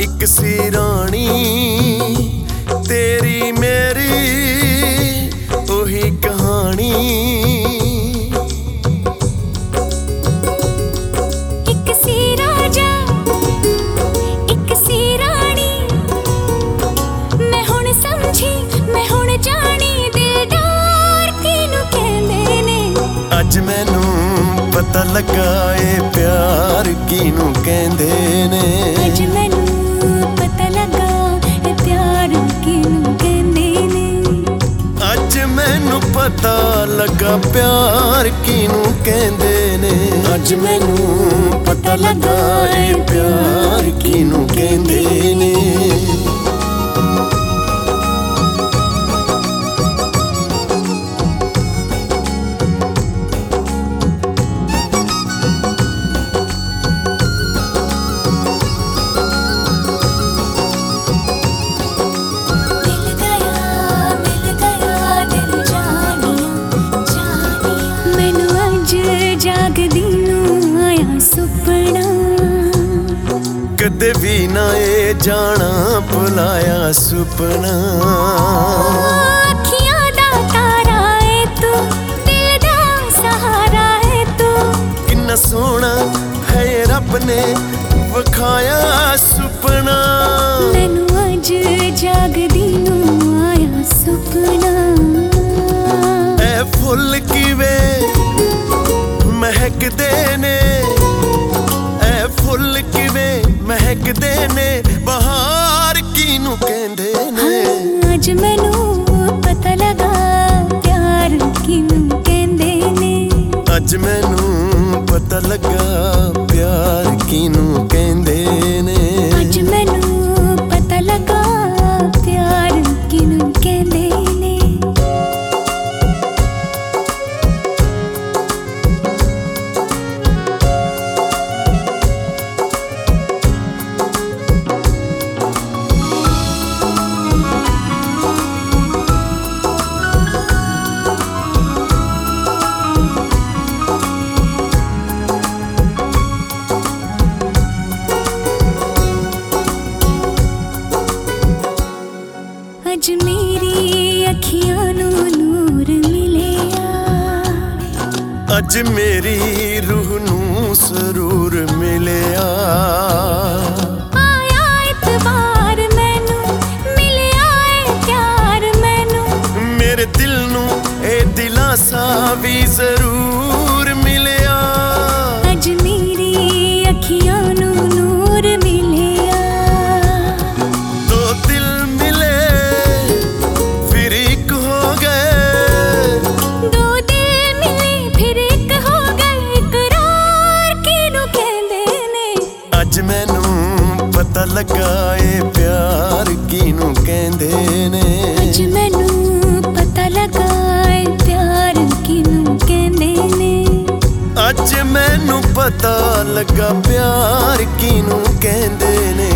ਇੱਕ ਸੀ ਰਾਣੀ ਤੇਰੀ ਮੇਰੀ ਉਹੀ ਕਹਾਣੀ। ਇੱਕ ਸੀ ਰਾਜਾ ਇੱਕ ਸੀ ਰਾਣੀ। ਮੈਂ ਹੁਣ ਸਮਝੀ ਮੈਂ ਹੁਣ ਜਾਣੀ ਦਿਲਦਾਰ ਕਿਨੂੰ ਕਹਿੰਦੇ ਨੇ? ਅੱਜ ਮੈਨੂੰ ਪਤਾ ਲੱਗਾ ਏ ਪਿਆਰ ਕਿਹਨੂੰ ਕਹਿੰਦੇ ਨੇ। ਅੱਜ ਮੈਨੂੰ ਪਤਾ ਲੱਗਾ ਪਿਆਰ ਕਿਹਨੂੰ ਕਹਿੰਦੇ ਨੇ? ਅੱਜ ਮੈਨੂੰ ਪਤਾ ਲੱਗਾ ਏ ਪਿਆਰ ਕਿਹਨੂੰ ਕਹਿੰਦੇ ਨੇ? ਆਇਆ ਸੁਪਨਾ। ਕਦੇ ਵੀ ਨਾ ਇਹ ਜਾਣਾ ਭੁਲਾਇਆ ਸੁਪਨਾ। ਮਹਿਕਦੇ ਨੇ। ਐ ਫੁੱਲ ਕਿਵੇਂ ਮਹਿਕਦੇ ਨੇ? ਬਹਾਰ ਕਿਹਨੂੰ ਕਹਿੰਦੇ ਨੇ? ਅੱਜ ਮੈਨੂੰ ਅੱਜ ਮੇਰੀ ਰੂਹ ਨੂੰ ਸਰੂਰ ਮਿਲਿਆ। ਆਇਆ ਇਤਬਾਰ ਮੈਨੂੰ ਮਿਲਿਆ ਏ ਪਿਆਰ ਮੈਨੂੰ। ਮੇਰੇ ਦਿਲ ਨੂੰ ਇਹ ਦਿਲਾਸਾ ਵੀ ਜ਼ਰੂਰ ਪਤਾ ਲੱਗਾ ਏ ਪਿਆਰ ਕਿਹਨੂੰ ਕਹਿੰਦੇ ਨੇ? ਅੱਜ ਮੈਨੂੰ ਪਤਾ ਲੱਗਾ ਏ ਪਿਆਰ ਕਿਨੂੰ ਕਹਿੰਦੇ ਨੇ? ਅੱਜ ਮੈਨੂੰ ਪਤਾ ਲੱਗਾ ਪਿਆਰ ਕਿਹਨੂੰ ਕਹਿੰਦੇ ਨੇ?